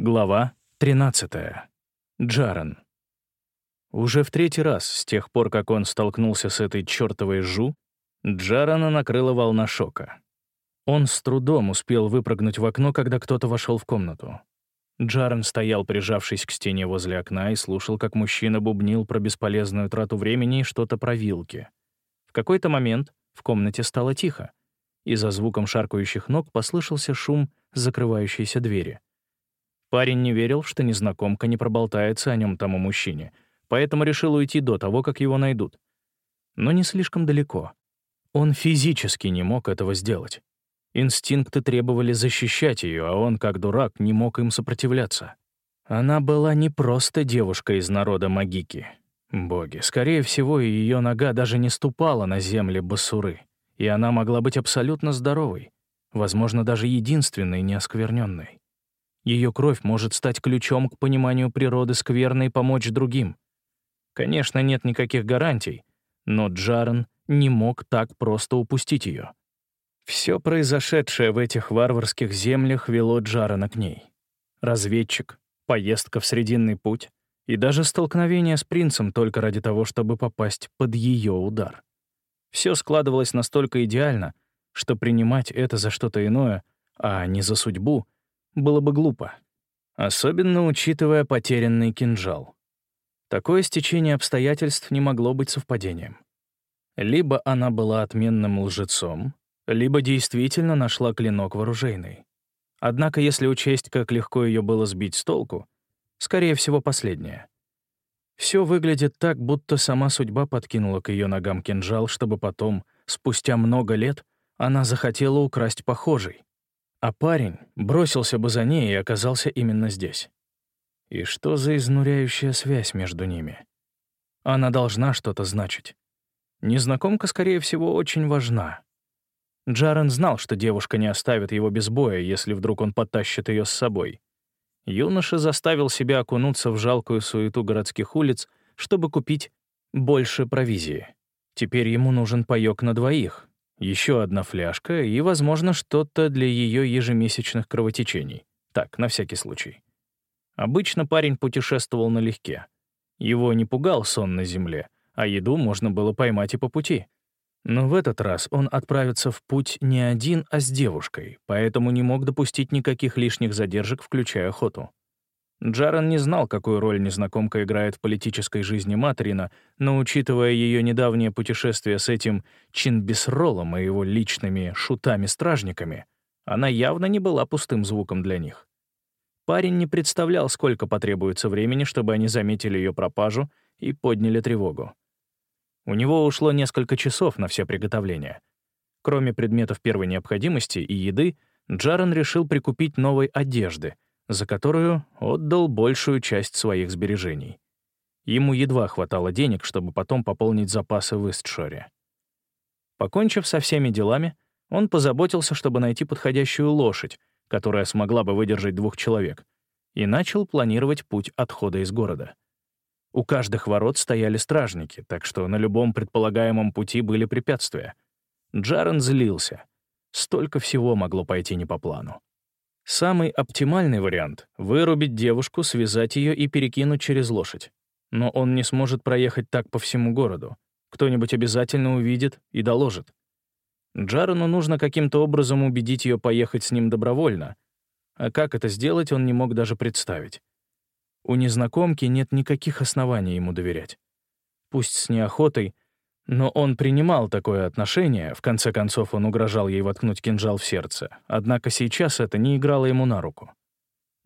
Глава 13. Джарен. Уже в третий раз с тех пор, как он столкнулся с этой чертовой жу, Джарана накрыла волна шока. Он с трудом успел выпрыгнуть в окно, когда кто-то вошел в комнату. Джарен стоял, прижавшись к стене возле окна, и слушал, как мужчина бубнил про бесполезную трату времени и что-то про вилки. В какой-то момент в комнате стало тихо, и за звуком шаркающих ног послышался шум закрывающейся двери — Парень не верил, что незнакомка не проболтается о нем тому мужчине, поэтому решил уйти до того, как его найдут. Но не слишком далеко. Он физически не мог этого сделать. Инстинкты требовали защищать ее, а он, как дурак, не мог им сопротивляться. Она была не просто девушка из народа Магики. Боги, скорее всего, ее нога даже не ступала на земле Басуры, и она могла быть абсолютно здоровой, возможно, даже единственной неоскверненной. Ее кровь может стать ключом к пониманию природы скверны и помочь другим. Конечно, нет никаких гарантий, но Джарен не мог так просто упустить ее. Все произошедшее в этих варварских землях вело Джарена к ней. Разведчик, поездка в Срединный путь и даже столкновение с принцем только ради того, чтобы попасть под ее удар. Все складывалось настолько идеально, что принимать это за что-то иное, а не за судьбу — было бы глупо. Особенно учитывая потерянный кинжал. Такое стечение обстоятельств не могло быть совпадением. Либо она была отменным лжецом, либо действительно нашла клинок вооружейный. Однако, если учесть, как легко ее было сбить с толку, скорее всего, последнее. Все выглядит так, будто сама судьба подкинула к ее ногам кинжал, чтобы потом, спустя много лет, она захотела украсть похожий. А парень бросился бы за ней и оказался именно здесь. И что за изнуряющая связь между ними? Она должна что-то значить. Незнакомка, скорее всего, очень важна. Джарен знал, что девушка не оставит его без боя, если вдруг он потащит ее с собой. Юноша заставил себя окунуться в жалкую суету городских улиц, чтобы купить больше провизии. Теперь ему нужен паёк на двоих, еще одна фляжка и, возможно, что-то для ее ежемесячных кровотечений. Так, на всякий случай. Обычно парень путешествовал налегке. Его не пугал сон на земле, а еду можно было поймать и по пути. Но в этот раз он отправится в путь не один, а с девушкой, поэтому не мог допустить никаких лишних задержек, включая охоту. Джарен не знал, какую роль незнакомка играет в политической жизни Матрина, но, учитывая ее недавнее путешествие с этим Чинбисролом и его личными шутами-стражниками, она явно не была пустым звуком для них. Парень не представлял, сколько потребуется времени, чтобы они заметили ее пропажу и подняли тревогу. У него ушло несколько часов на все приготовления. Кроме предметов первой необходимости и еды, Джарен решил прикупить новой одежды — за которую отдал большую часть своих сбережений. Ему едва хватало денег, чтобы потом пополнить запасы в Истшоре. Покончив со всеми делами, он позаботился, чтобы найти подходящую лошадь, которая смогла бы выдержать двух человек, и начал планировать путь отхода из города. У каждых ворот стояли стражники, так что на любом предполагаемом пути были препятствия. Джарен злился. Столько всего могло пойти не по плану. Самый оптимальный вариант — вырубить девушку, связать ее и перекинуть через лошадь. Но он не сможет проехать так по всему городу. Кто-нибудь обязательно увидит и доложит. Джарену нужно каким-то образом убедить ее поехать с ним добровольно. А как это сделать, он не мог даже представить. У незнакомки нет никаких оснований ему доверять. Пусть с неохотой — но он принимал такое отношение, в конце концов он угрожал ей воткнуть кинжал в сердце, однако сейчас это не играло ему на руку.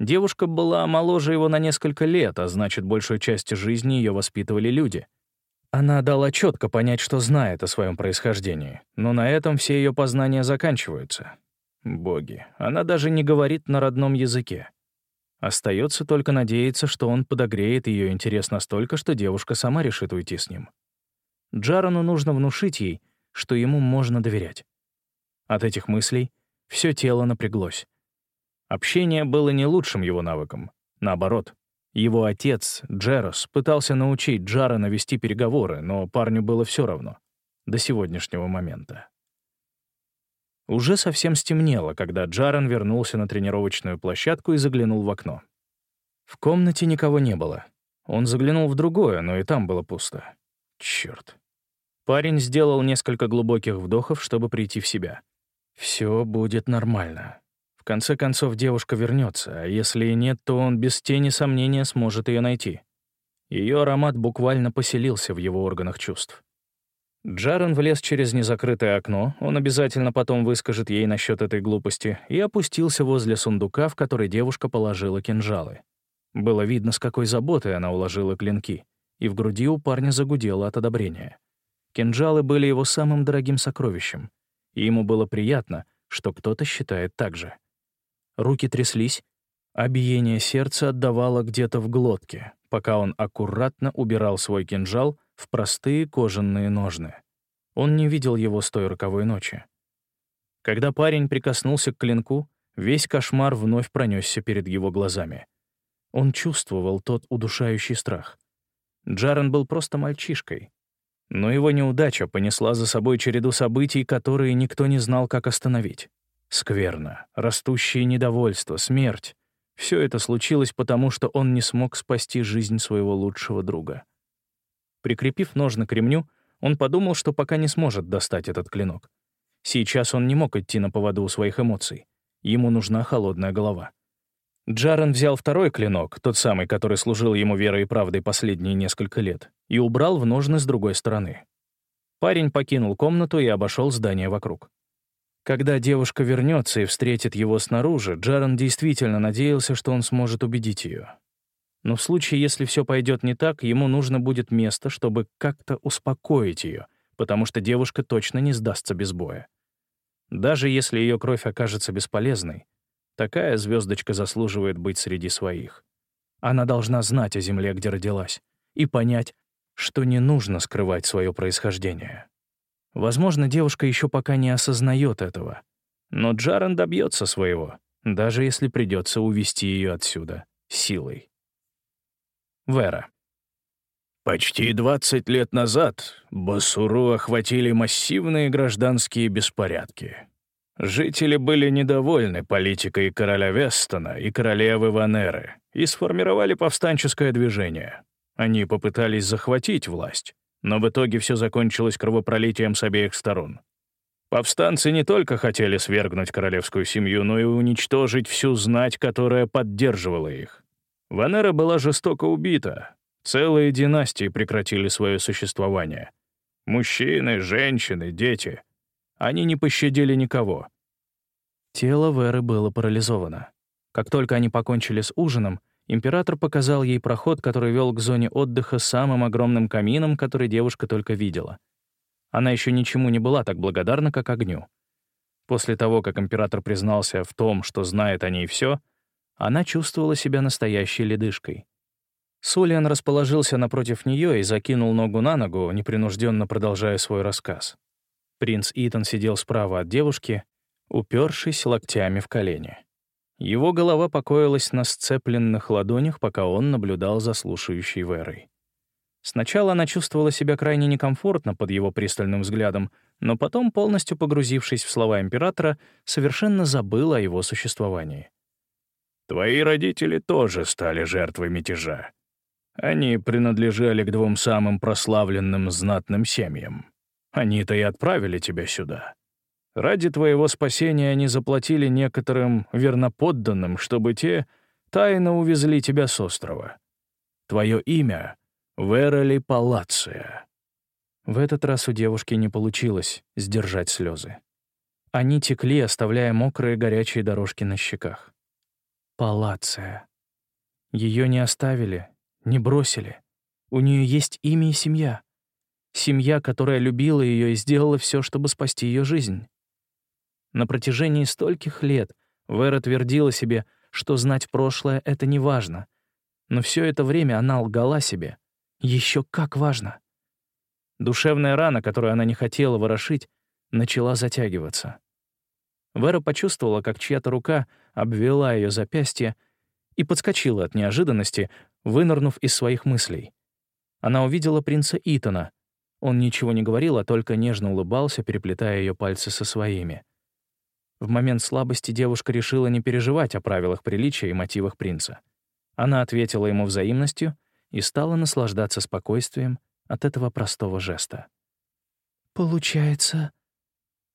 Девушка была моложе его на несколько лет, а значит, большую часть жизни ее воспитывали люди. Она дала четко понять, что знает о своем происхождении, но на этом все ее познания заканчиваются. Боги, она даже не говорит на родном языке. Остается только надеяться, что он подогреет ее интерес настолько, что девушка сама решит уйти с ним. Джарону нужно внушить ей, что ему можно доверять. От этих мыслей все тело напряглось. Общение было не лучшим его навыком. Наоборот, его отец, Джерос, пытался научить Джарона вести переговоры, но парню было все равно. До сегодняшнего момента. Уже совсем стемнело, когда Джаран вернулся на тренировочную площадку и заглянул в окно. В комнате никого не было. Он заглянул в другое, но и там было пусто. Черт. Парень сделал несколько глубоких вдохов, чтобы прийти в себя. Все будет нормально. В конце концов, девушка вернется, а если и нет, то он без тени сомнения сможет ее найти. Ее аромат буквально поселился в его органах чувств. Джарен влез через незакрытое окно, он обязательно потом выскажет ей насчет этой глупости, и опустился возле сундука, в который девушка положила кинжалы. Было видно, с какой заботой она уложила клинки, и в груди у парня загудело от одобрения. Кинжалы были его самым дорогим сокровищем, и ему было приятно, что кто-то считает так же. Руки тряслись, а биение сердца отдавало где-то в глотке, пока он аккуратно убирал свой кинжал в простые кожаные ножны. Он не видел его с той роковой ночи. Когда парень прикоснулся к клинку, весь кошмар вновь пронесся перед его глазами. Он чувствовал тот удушающий страх. Джарен был просто мальчишкой. Но его неудача понесла за собой череду событий, которые никто не знал, как остановить. Скверно, растущее недовольство, смерть — все это случилось потому, что он не смог спасти жизнь своего лучшего друга. Прикрепив ножны к ремню, он подумал, что пока не сможет достать этот клинок. Сейчас он не мог идти на поводу у своих эмоций. Ему нужна холодная голова. Джарен взял второй клинок, тот самый, который служил ему верой и правдой последние несколько лет, и убрал в ножны с другой стороны. Парень покинул комнату и обошел здание вокруг. Когда девушка вернется и встретит его снаружи, Джарен действительно надеялся, что он сможет убедить ее. Но в случае, если все пойдет не так, ему нужно будет место, чтобы как-то успокоить ее, потому что девушка точно не сдастся без боя. Даже если ее кровь окажется бесполезной, такая звездочка заслуживает быть среди своих. Она должна знать о земле, где родилась, и понять, что не нужно скрывать свое происхождение. Возможно, девушка еще пока не осознает этого, но Джарен добьется своего, даже если придется увести ее отсюда силой. Вера. Почти 20 лет назад Басуру охватили массивные гражданские беспорядки. Жители были недовольны политикой короля Вестона и королевы Ванеры и сформировали повстанческое движение. Они попытались захватить власть, но в итоге все закончилось кровопролитием с обеих сторон. Повстанцы не только хотели свергнуть королевскую семью, но и уничтожить всю знать, которая поддерживала их. Ванера была жестоко убита. Целые династии прекратили свое существование. Мужчины, женщины, дети. Они не пощадили никого. Тело Веры было парализовано. Как только они покончили с ужином, император показал ей проход, который вел к зоне отдыха самым огромным камином, который девушка только видела. Она еще ничему не была так благодарна, как огню. После того, как император признался в том, что знает о ней все, она чувствовала себя настоящей ледышкой. Сулиан расположился напротив нее и закинул ногу на ногу, непринужденно продолжая свой рассказ. Принц Итан сидел справа от девушки, упершись локтями в колени. Его голова покоилась на сцепленных ладонях, пока он наблюдал за слушающей Верой. Сначала она чувствовала себя крайне некомфортно под его пристальным взглядом, но потом, полностью погрузившись в слова императора, совершенно забыла о его существовании. Твои родители тоже стали жертвой мятежа. Они принадлежали к двум самым прославленным знатным семьям. Они-то и отправили тебя сюда. Ради твоего спасения они заплатили некоторым верноподданным, чтобы те тайно увезли тебя с острова. Твое имя — Верали Палация. В этот раз у девушки не получилось сдержать слезы. Они текли, оставляя мокрые горячие дорожки на щеках. Палация. Ее не оставили, не бросили. У нее есть имя и семья. Семья, которая любила ее и сделала все, чтобы спасти ее жизнь. На протяжении стольких лет Вера твердила себе, что знать прошлое — это не важно. Но все это время она лгала себе. Еще как важно. Душевная рана, которую она не хотела ворошить, начала затягиваться. Вера почувствовала, как чья-то рука обвела ее запястье и подскочила от неожиданности, вынырнув из своих мыслей. Она увидела принца Итана. Он ничего не говорил, а только нежно улыбался, переплетая ее пальцы со своими. В момент слабости девушка решила не переживать о правилах приличия и мотивах принца. Она ответила ему взаимностью и стала наслаждаться спокойствием от этого простого жеста. «Получается...»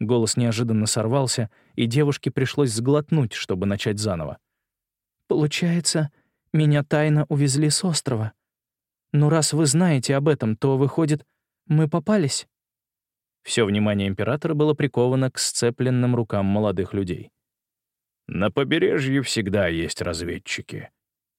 Голос неожиданно сорвался, и девушке пришлось сглотнуть, чтобы начать заново. «Получается, меня тайно увезли с острова. Но раз вы знаете об этом, то, выходит, мы попались?» Все внимание императора было приковано к сцепленным рукам молодых людей. «На побережье всегда есть разведчики.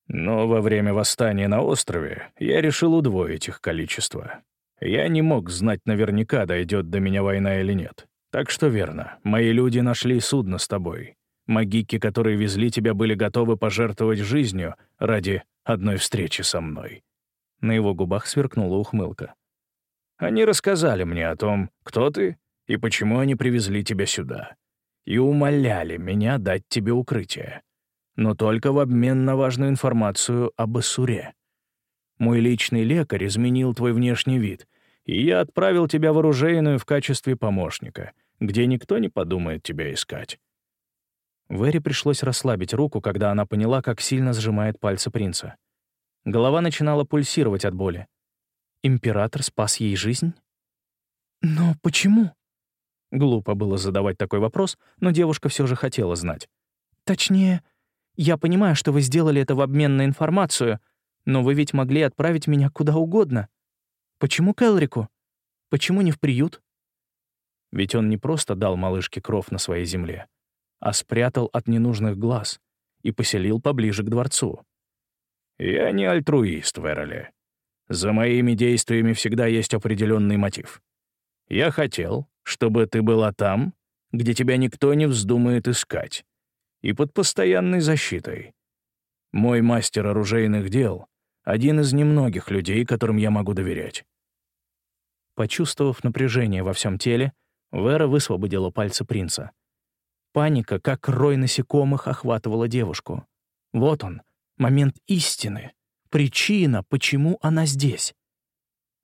Но во время восстания на острове я решил удвоить их количество. Я не мог знать наверняка, дойдет до меня война или нет. Так что верно, мои люди нашли судно с тобой. Магики, которые везли тебя, были готовы пожертвовать жизнью ради одной встречи со мной». На его губах сверкнула ухмылка. Они рассказали мне о том, кто ты и почему они привезли тебя сюда, и умоляли меня дать тебе укрытие, но только в обмен на важную информацию об Ассуре. Мой личный лекарь изменил твой внешний вид, и я отправил тебя в оружейную в качестве помощника, где никто не подумает тебя искать». Вэри пришлось расслабить руку, когда она поняла, как сильно сжимает пальцы принца. Голова начинала пульсировать от боли. Император спас ей жизнь? Но почему? Глупо было задавать такой вопрос, но девушка все же хотела знать. Точнее, я понимаю, что вы сделали это в обмен на информацию, но вы ведь могли отправить меня куда угодно. Почему к Элрику? Почему не в приют? Ведь он не просто дал малышке кров на своей земле, а спрятал от ненужных глаз и поселил поближе к дворцу. «Я не альтруист, Вероли. За моими действиями всегда есть определенный мотив. Я хотел, чтобы ты была там, где тебя никто не вздумает искать, и под постоянной защитой. Мой мастер оружейных дел — один из немногих людей, которым я могу доверять». Почувствовав напряжение во всем теле, Вера высвободила пальцы принца. Паника, как рой насекомых, охватывала девушку. Вот он, момент истины причина, почему она здесь.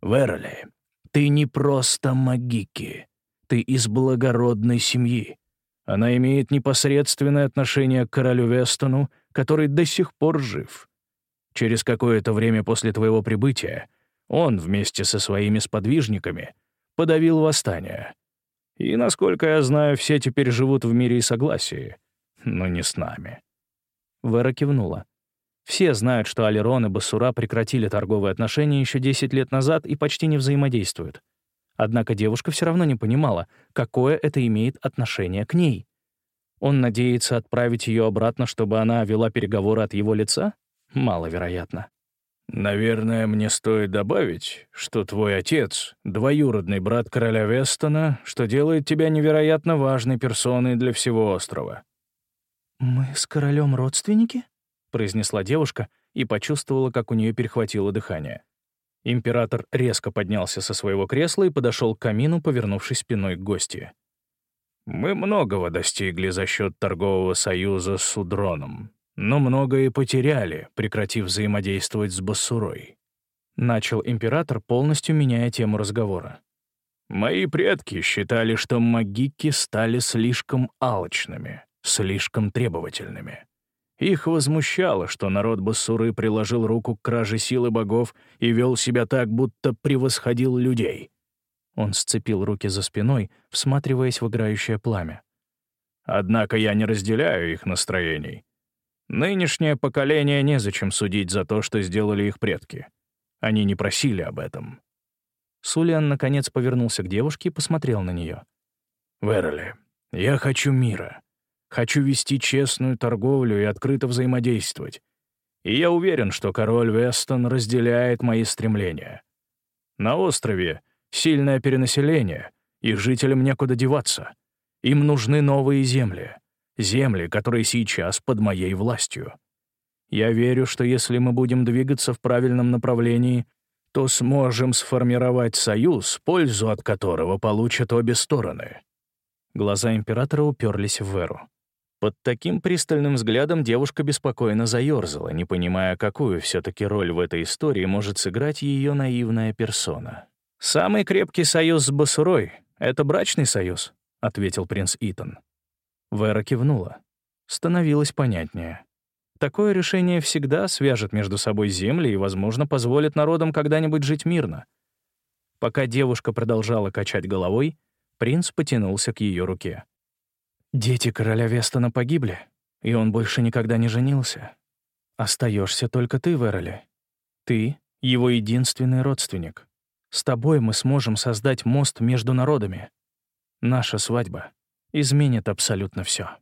Верли, ты не просто магики. Ты из благородной семьи. Она имеет непосредственное отношение к королю Вестону, который до сих пор жив. Через какое-то время после твоего прибытия он вместе со своими сподвижниками подавил восстание. И, насколько я знаю, все теперь живут в мире и согласии, но не с нами». Вера кивнула. Все знают, что Алерон и Басура прекратили торговые отношения еще 10 лет назад и почти не взаимодействуют. Однако девушка все равно не понимала, какое это имеет отношение к ней. Он надеется отправить ее обратно, чтобы она вела переговоры от его лица? Маловероятно. «Наверное, мне стоит добавить, что твой отец — двоюродный брат короля Вестона, что делает тебя невероятно важной персоной для всего острова». «Мы с королем родственники?» — произнесла девушка и почувствовала, как у нее перехватило дыхание. Император резко поднялся со своего кресла и подошел к камину, повернувшись спиной к гости. «Мы многого достигли за счет торгового союза с Удроном, но многое потеряли, прекратив взаимодействовать с Басурой», — начал император, полностью меняя тему разговора. «Мои предки считали, что магики стали слишком алчными, слишком требовательными. Их возмущало, что народ Басуры приложил руку к краже силы богов и вел себя так, будто превосходил людей. Он сцепил руки за спиной, всматриваясь в играющее пламя. Однако я не разделяю их настроений. Нынешнее поколение незачем судить за то, что сделали их предки. Они не просили об этом. Сулиан, наконец, повернулся к девушке и посмотрел на нее. «Верли, я хочу мира. Хочу вести честную торговлю и открыто взаимодействовать. И я уверен, что король Вестон разделяет мои стремления. На острове сильное перенаселение, их жителям некуда деваться. Им нужны новые земли, земли, которые сейчас под моей властью. Я верю, что если мы будем двигаться в правильном направлении, то сможем сформировать союз, пользу от которого получат обе стороны». Глаза императора уперлись в Веру. Под таким пристальным взглядом девушка беспокойно заерзала, не понимая, какую все-таки роль в этой истории может сыграть ее наивная персона. «Самый крепкий союз с Басурой — это брачный союз», — ответил принц Итан. Вера кивнула. Становилось понятнее. Такое решение всегда свяжет между собой земли и, возможно, позволит народам когда-нибудь жить мирно. Пока девушка продолжала качать головой, принц потянулся к ее руке. «Дети короля Вестона погибли, и он больше никогда не женился. Остаешься только ты, Вероли. Ты — его единственный родственник. С тобой мы сможем создать мост между народами. Наша свадьба изменит абсолютно все.